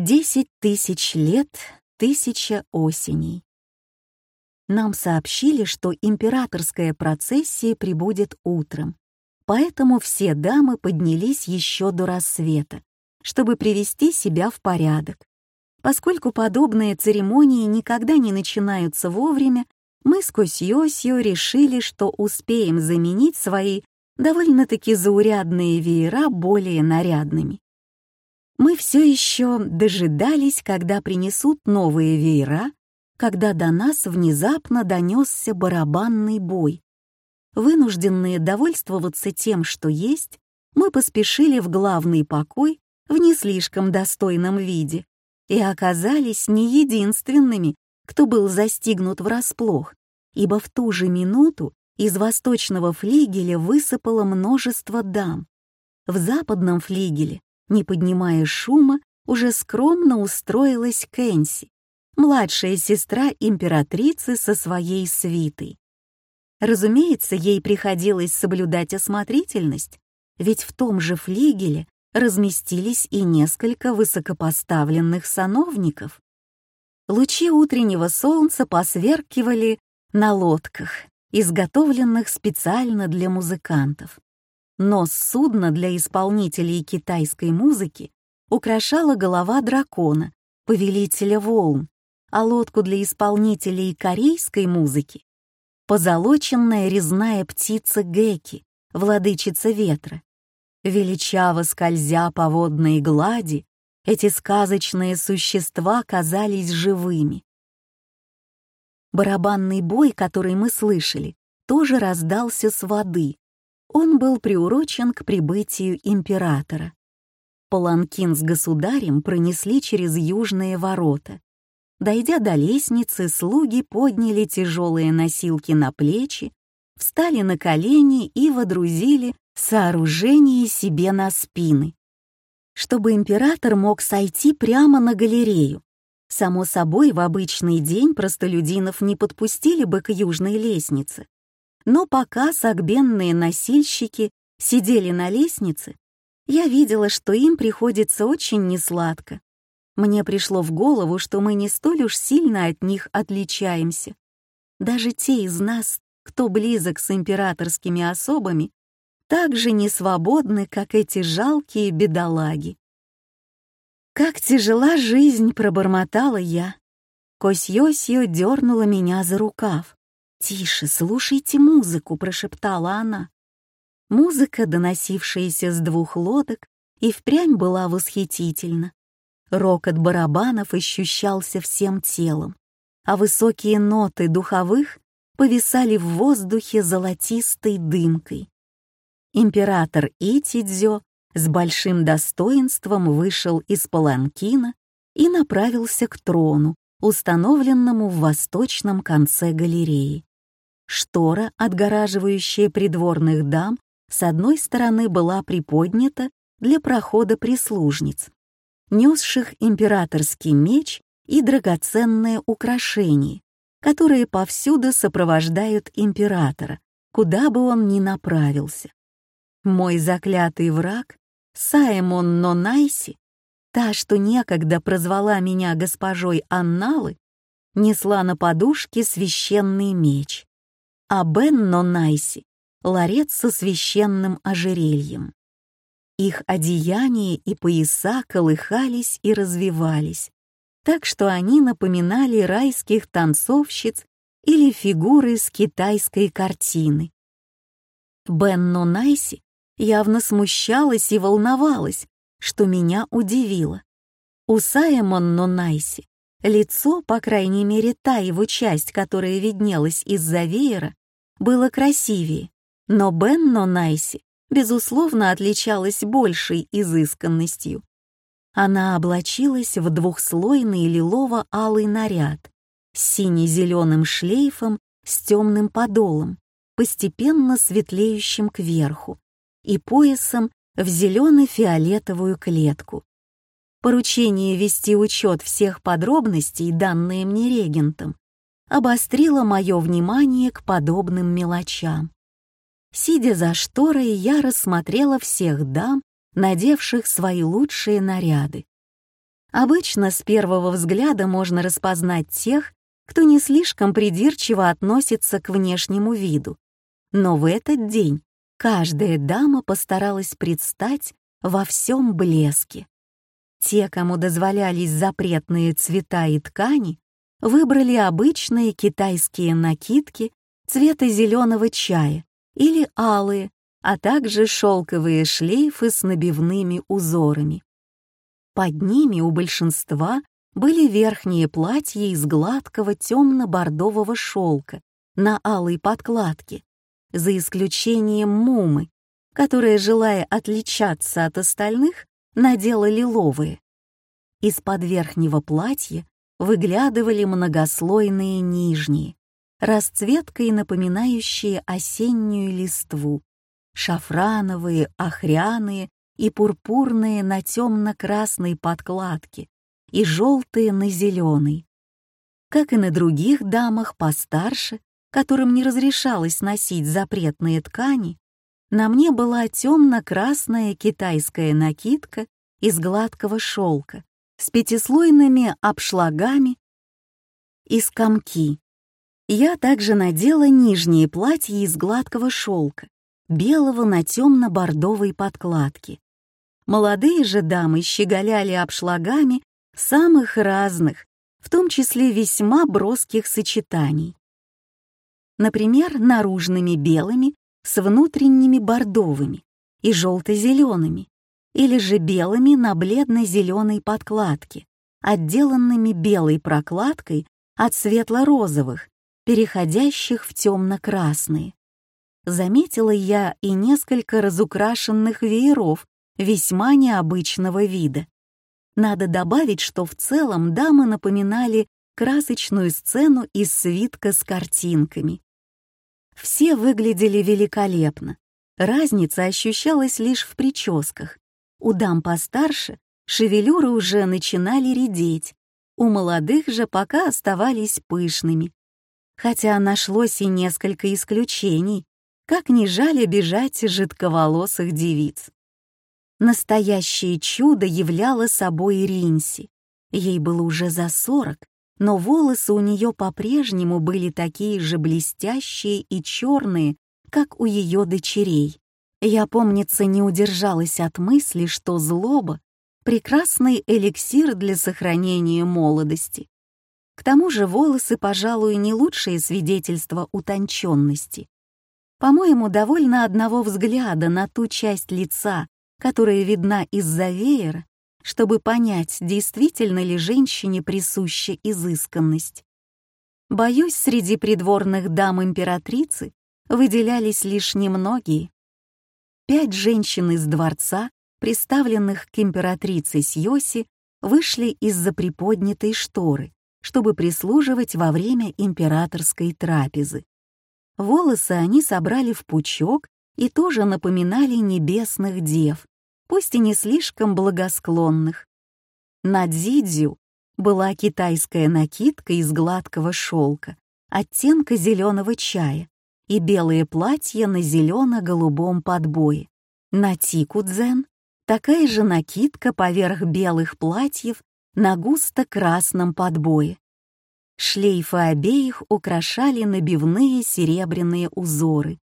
Десять тысяч лет, тысяча осеней. Нам сообщили, что императорская процессия прибудет утром, поэтому все дамы поднялись еще до рассвета, чтобы привести себя в порядок. Поскольку подобные церемонии никогда не начинаются вовремя, мы с Косьосио решили, что успеем заменить свои довольно-таки заурядные веера более нарядными. Мы все еще дожидались, когда принесут новые веера, когда до нас внезапно донесся барабанный бой. Вынужденные довольствоваться тем, что есть, мы поспешили в главный покой в не слишком достойном виде и оказались не единственными, кто был застигнут врасплох, ибо в ту же минуту из восточного флигеля высыпало множество дам. В западном флигеле не поднимая шума, уже скромно устроилась Кэнси, младшая сестра императрицы со своей свитой. Разумеется, ей приходилось соблюдать осмотрительность, ведь в том же флигеле разместились и несколько высокопоставленных сановников. Лучи утреннего солнца посверкивали на лодках, изготовленных специально для музыкантов. Нос судна для исполнителей китайской музыки украшала голова дракона, повелителя волн, а лодку для исполнителей корейской музыки — позолоченная резная птица Геки, владычица ветра. Величаво скользя по водной глади, эти сказочные существа казались живыми. Барабанный бой, который мы слышали, тоже раздался с воды, он был приурочен к прибытию императора. Паланкин с государем пронесли через южные ворота. Дойдя до лестницы, слуги подняли тяжелые носилки на плечи, встали на колени и водрузили сооружение себе на спины, чтобы император мог сойти прямо на галерею. Само собой, в обычный день простолюдинов не подпустили бы к южной лестнице, но пока сагбенные носильщики сидели на лестнице, я видела, что им приходится очень несладко. Мне пришло в голову, что мы не столь уж сильно от них отличаемся. Даже те из нас, кто близок с императорскими особами, так же не свободны, как эти жалкие бедолаги. «Как тяжела жизнь!» — пробормотала я. Косьосио дернула меня за рукав. «Тише, слушайте музыку», — прошептала она. Музыка, доносившаяся с двух лодок, и впрямь была восхитительна. Рокот барабанов ощущался всем телом, а высокие ноты духовых повисали в воздухе золотистой дымкой. Император Итидзё с большим достоинством вышел из паланкина и направился к трону, установленному в восточном конце галереи. Штора, отгораживающая придворных дам, с одной стороны была приподнята для прохода прислужниц, несших императорский меч и драгоценные украшения, которые повсюду сопровождают императора, куда бы он ни направился. Мой заклятый враг, Саймон Нонайси, та, что некогда прозвала меня госпожой Анналы, несла на подушке священный меч а Бенно Найси — ларец со священным ожерельем. Их одеяния и пояса колыхались и развивались, так что они напоминали райских танцовщиц или фигуры с китайской картины. Бенно Найси явно смущалась и волновалась, что меня удивило. У Саймонно Найси лицо, по крайней мере та его часть, которая виднелась из-за веера, было красивее, но Бенно Найси, безусловно, отличалась большей изысканностью. Она облачилась в двухслойный лилово-алый наряд с сине-зеленым шлейфом с темным подолом, постепенно светлеющим кверху, и поясом в зелено-фиолетовую клетку. Поручение вести учет всех подробностей, данные мне регентом, обострило мое внимание к подобным мелочам. Сидя за шторой, я рассмотрела всех дам, надевших свои лучшие наряды. Обычно с первого взгляда можно распознать тех, кто не слишком придирчиво относится к внешнему виду. Но в этот день каждая дама постаралась предстать во всем блеске. Те, кому дозволялись запретные цвета и ткани, выбрали обычные китайские накидки цвета зеленого чая или алые, а также шелковые шлейфы с набивными узорами. Под ними у большинства были верхние платья из гладкого темно-бордового шелка на алой подкладке, за исключением мумы, которая, желая отличаться от остальных, надела лиловые. Из-под верхнего платья выглядывали многослойные нижние, расцветкой напоминающие осеннюю листву, шафрановые, охряные и пурпурные на темно-красной подкладке и желтые на зеленой. Как и на других дамах постарше, которым не разрешалось носить запретные ткани, на мне была темно-красная китайская накидка из гладкого шелка с пятислойными обшлагами из комки. Я также надела нижние платья из гладкого шелка, белого на темно-бордовой подкладке. Молодые же дамы щеголяли обшлагами самых разных, в том числе весьма броских сочетаний. Например, наружными белыми с внутренними бордовыми и желто-зелеными, или же белыми на бледно-зеленой подкладке, отделанными белой прокладкой от светло-розовых, переходящих в темно-красные. Заметила я и несколько разукрашенных вееров весьма необычного вида. Надо добавить, что в целом дамы напоминали красочную сцену из свитка с картинками. Все выглядели великолепно. Разница ощущалась лишь в прическах. У дам постарше шевелюры уже начинали редеть, у молодых же пока оставались пышными. Хотя нашлось и несколько исключений, как не жаль обижать жидковолосых девиц. Настоящее чудо являло собой Ринси. Ей было уже за сорок, но волосы у нее по-прежнему были такие же блестящие и черные, как у ее дочерей. Я, помнится, не удержалась от мысли, что злоба — прекрасный эликсир для сохранения молодости. К тому же волосы, пожалуй, не лучшее свидетельство утонченности. По-моему, довольно одного взгляда на ту часть лица, которая видна из-за веера, чтобы понять, действительно ли женщине присуща изысканность. Боюсь, среди придворных дам императрицы выделялись лишь немногие. Пять женщин из дворца, приставленных к императрице Сьоси, вышли из-за приподнятой шторы, чтобы прислуживать во время императорской трапезы. Волосы они собрали в пучок и тоже напоминали небесных дев, пусть и не слишком благосклонных. На дзидзю была китайская накидка из гладкого шелка, оттенка зеленого чая и белое платье на зелено-голубом подбое. На тикудзен такая же накидка поверх белых платьев на густо-красном подбое. Шлейфы обеих украшали набивные серебряные узоры,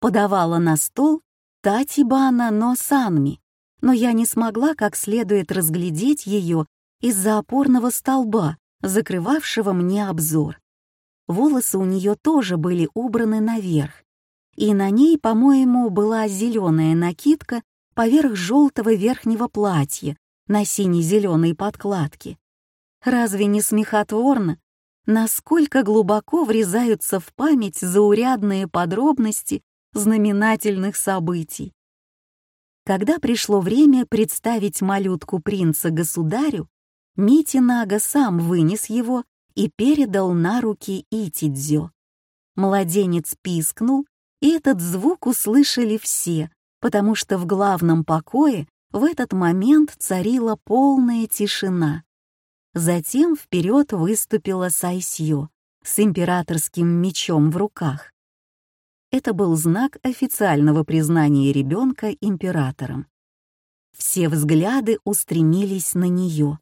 подавала на стол Татибана но Санми, но я не смогла как следует разглядеть ее из-за опорного столба, закрывавшего мне обзор. Волосы у нее тоже были убраны наверх, и на ней, по-моему, была зеленая накидка поверх желтого верхнего платья на сине-зеленой подкладке. Разве не смехотворно, насколько глубоко врезаются в память заурядные подробности знаменательных событий. Когда пришло время представить малютку принца государю, Митинага сам вынес его и передал на руки Итидзё. Младенец пискнул, и этот звук услышали все, потому что в главном покое в этот момент царила полная тишина. Затем вперед выступила Сайсьё с императорским мечом в руках. Это был знак официального признания ребенка императором. Все взгляды устремились на нее,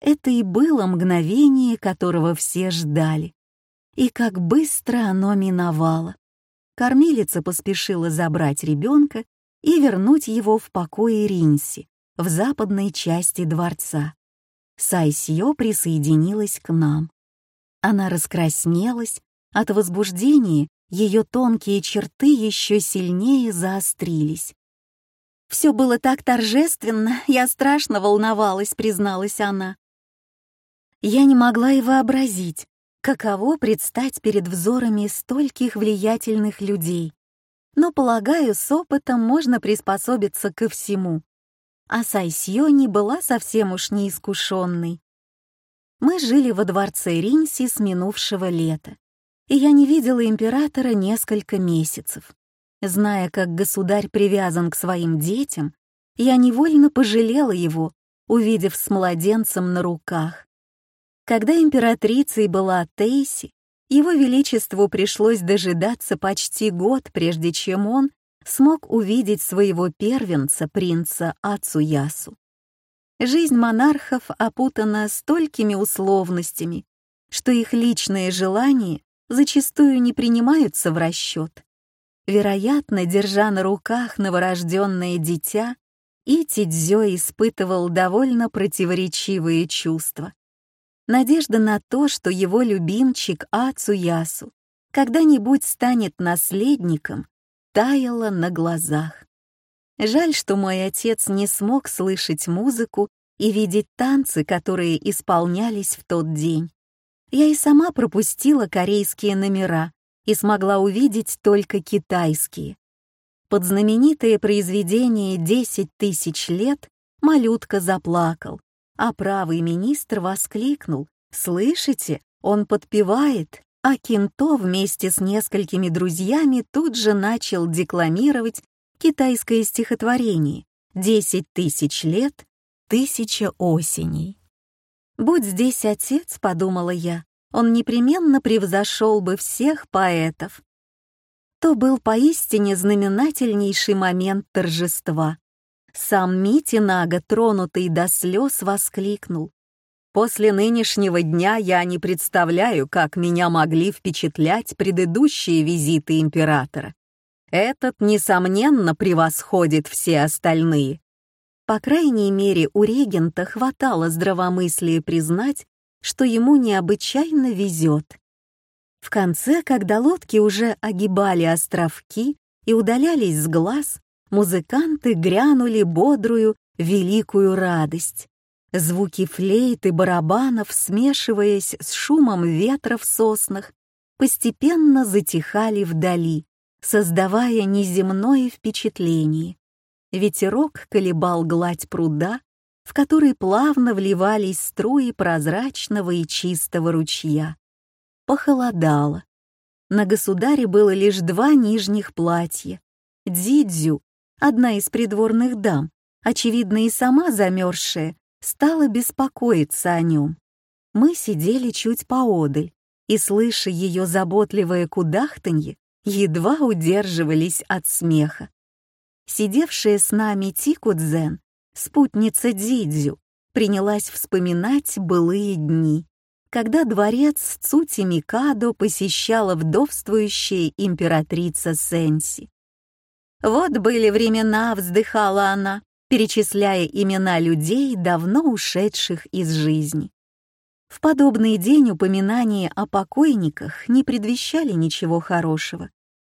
Это и было мгновение, которого все ждали. И как быстро оно миновало. Кормилица поспешила забрать ребенка и вернуть его в покое Ринси, в западной части дворца. Сайсьё присоединилась к нам. Она раскраснелась, от возбуждения ее тонкие черты еще сильнее заострились. «Все было так торжественно, я страшно волновалась», — призналась она. Я не могла и вообразить, каково предстать перед взорами стольких влиятельных людей. Но, полагаю, с опытом можно приспособиться ко всему. А Сайсьё не была совсем уж неискушенной. Мы жили во дворце Ринси с минувшего лета, и я не видела императора несколько месяцев. Зная, как государь привязан к своим детям, я невольно пожалела его, увидев с младенцем на руках. Когда императрицей была Тейси, его величеству пришлось дожидаться почти год, прежде чем он смог увидеть своего первенца, принца Ацуясу. Жизнь монархов опутана столькими условностями, что их личные желания зачастую не принимаются в расчет. Вероятно, держа на руках новорожденное дитя, Итидзё испытывал довольно противоречивые чувства надежда на то, что его любимчик Ацуясу когда-нибудь станет наследником, таяла на глазах. Жаль, что мой отец не смог слышать музыку и видеть танцы, которые исполнялись в тот день. Я и сама пропустила корейские номера и смогла увидеть только китайские. Под знаменитое произведение «Десять тысяч лет» малютка заплакал, а правый министр воскликнул «Слышите, он подпевает!» А Кинто вместе с несколькими друзьями тут же начал декламировать китайское стихотворение «Десять тысяч лет, тысяча осеней». «Будь здесь отец», — подумала я, он непременно превзошел бы всех поэтов. То был поистине знаменательнейший момент торжества. Сам Митинага, тронутый до слез, воскликнул. «После нынешнего дня я не представляю, как меня могли впечатлять предыдущие визиты императора. Этот, несомненно, превосходит все остальные». По крайней мере, у регента хватало здравомыслия признать, что ему необычайно везет. В конце, когда лодки уже огибали островки и удалялись с глаз, музыканты грянули бодрую, великую радость. Звуки флейт и барабанов, смешиваясь с шумом ветра в соснах, постепенно затихали вдали, создавая неземное впечатление. Ветерок колебал гладь пруда, в который плавно вливались струи прозрачного и чистого ручья. Похолодало. На государе было лишь два нижних платья. Дзидзю одна из придворных дам, очевидно и сама замерзшая, стала беспокоиться о нем. Мы сидели чуть поодаль, и, слыша ее заботливое кудахтанье, едва удерживались от смеха. Сидевшая с нами Тикудзен, спутница Дидзю, принялась вспоминать былые дни, когда дворец Цути Микадо посещала вдовствующая императрица Сенси. Вот были времена, вздыхала она, перечисляя имена людей, давно ушедших из жизни. В подобный день упоминания о покойниках не предвещали ничего хорошего,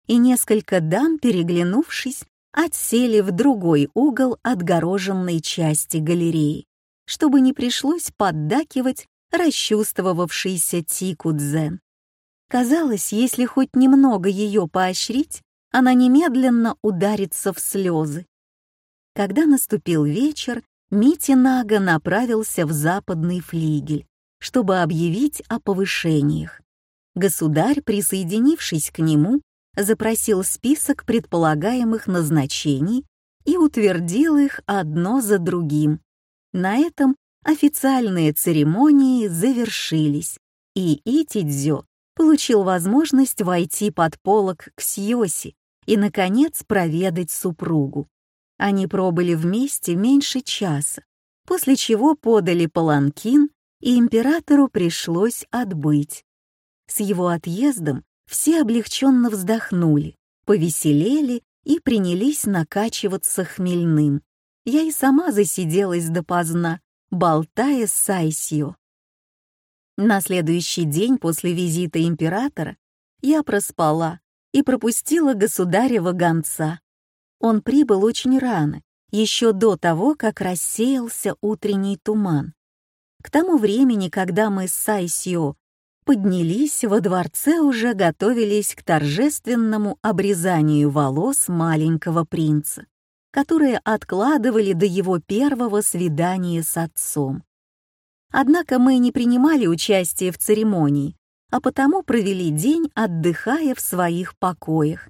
и несколько дам, переглянувшись, отсели в другой угол отгороженной части галереи, чтобы не пришлось поддакивать расчувствовавшийся Тику Дзен. Казалось, если хоть немного ее поощрить, она немедленно ударится в слезы. Когда наступил вечер, Мити Нага направился в западный флигель, чтобы объявить о повышениях. Государь, присоединившись к нему, запросил список предполагаемых назначений и утвердил их одно за другим. На этом официальные церемонии завершились, и Итидзё получил возможность войти под полог к Сьоси, и, наконец, проведать супругу. Они пробыли вместе меньше часа, после чего подали паланкин, и императору пришлось отбыть. С его отъездом все облегченно вздохнули, повеселели и принялись накачиваться хмельным. Я и сама засиделась допоздна, болтая с Сайсио. На следующий день после визита императора я проспала и пропустила государева гонца. Он прибыл очень рано, еще до того, как рассеялся утренний туман. К тому времени, когда мы с Сайсио поднялись, во дворце уже готовились к торжественному обрезанию волос маленького принца, которые откладывали до его первого свидания с отцом. Однако мы не принимали участие в церемонии, а потому провели день, отдыхая в своих покоях.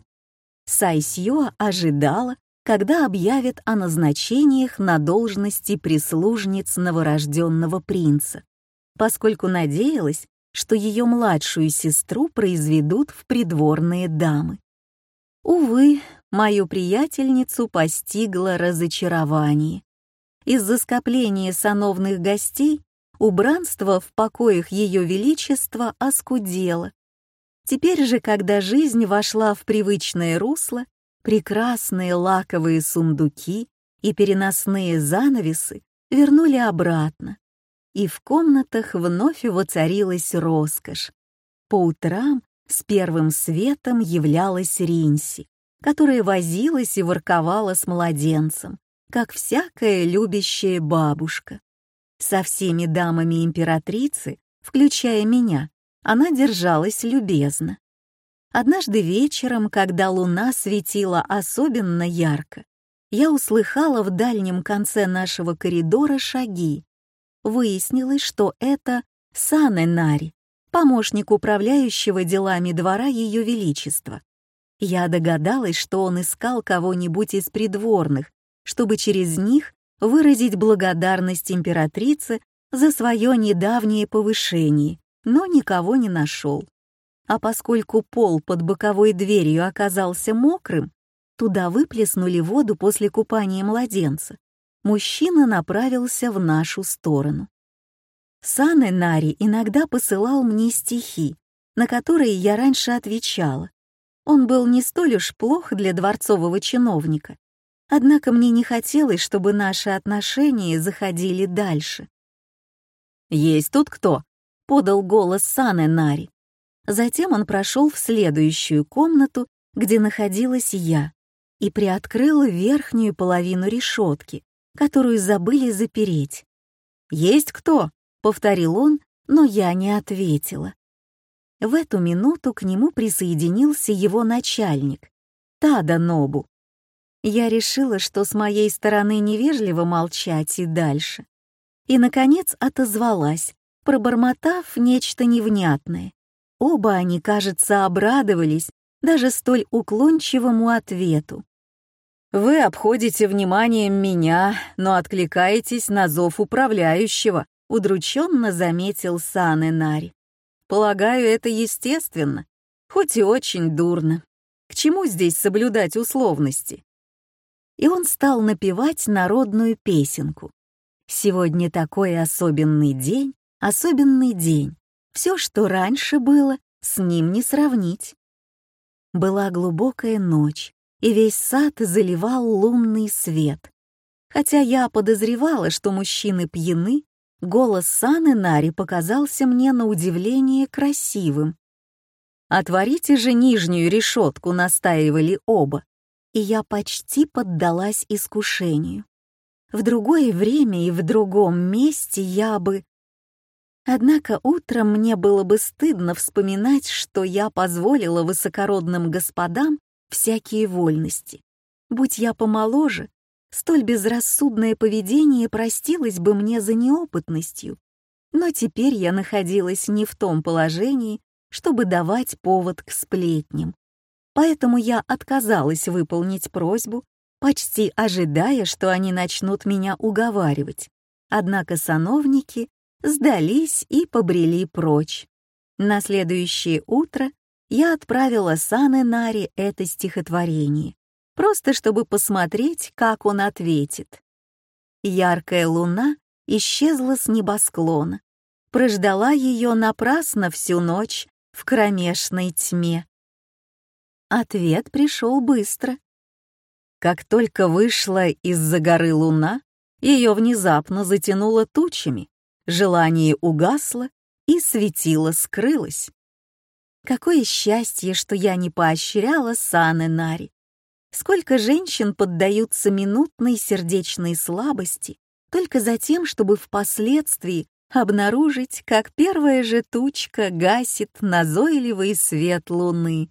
Сайсьё ожидала, когда объявят о назначениях на должности прислужниц новорожденного принца, поскольку надеялась, что ее младшую сестру произведут в придворные дамы. Увы, мою приятельницу постигло разочарование. Из-за скопления сановных гостей убранство в покоях Ее Величества оскудело. Теперь же, когда жизнь вошла в привычное русло, прекрасные лаковые сундуки и переносные занавесы вернули обратно, и в комнатах вновь воцарилась роскошь. По утрам с первым светом являлась Ринси, которая возилась и ворковала с младенцем, как всякая любящая бабушка. Со всеми дамами императрицы, включая меня, она держалась любезно. Однажды вечером, когда луна светила особенно ярко, я услыхала в дальнем конце нашего коридора шаги, выяснилось, что это Сане Нари, помощник управляющего делами двора Ее Величества. Я догадалась, что он искал кого-нибудь из придворных, чтобы через них выразить благодарность императрице за свое недавнее повышение, но никого не нашел. А поскольку пол под боковой дверью оказался мокрым, туда выплеснули воду после купания младенца мужчина направился в нашу сторону. Сане Нари иногда посылал мне стихи, на которые я раньше отвечала. Он был не столь уж плох для дворцового чиновника, однако мне не хотелось, чтобы наши отношения заходили дальше. «Есть тут кто?» — подал голос Сане Нари. Затем он прошел в следующую комнату, где находилась я, и приоткрыл верхнюю половину решетки, которую забыли запереть. «Есть кто?» — повторил он, но я не ответила. В эту минуту к нему присоединился его начальник, Тада Нобу. Я решила, что с моей стороны невежливо молчать и дальше. И, наконец, отозвалась, пробормотав нечто невнятное. Оба они, кажется, обрадовались даже столь уклончивому ответу. Вы обходите вниманием меня, но откликаетесь на зов управляющего, удрученно заметил Сан Энари. Полагаю, это естественно, хоть и очень дурно. К чему здесь соблюдать условности? И он стал напевать народную песенку. Сегодня такой особенный день, особенный день. Все, что раньше было, с ним не сравнить. Была глубокая ночь, и весь сад заливал лунный свет. Хотя я подозревала, что мужчины пьяны, голос Саны Нари показался мне на удивление красивым. «Отворите же нижнюю решетку», — настаивали оба, и я почти поддалась искушению. В другое время и в другом месте я бы... Однако утром мне было бы стыдно вспоминать, что я позволила высокородным господам всякие вольности. Будь я помоложе, столь безрассудное поведение простилось бы мне за неопытностью. Но теперь я находилась не в том положении, чтобы давать повод к сплетням. Поэтому я отказалась выполнить просьбу, почти ожидая, что они начнут меня уговаривать. Однако сановники сдались и побрели прочь. На следующее утро я отправила Сане Нари это стихотворение, просто чтобы посмотреть, как он ответит. Яркая луна исчезла с небосклона, прождала ее напрасно всю ночь в кромешной тьме. Ответ пришел быстро. Как только вышла из-за горы луна, ее внезапно затянуло тучами, желание угасло и светило скрылось. Какое счастье, что я не поощряла Саны Нари. Сколько женщин поддаются минутной сердечной слабости только за тем, чтобы впоследствии обнаружить, как первая же тучка гасит назойливый свет луны.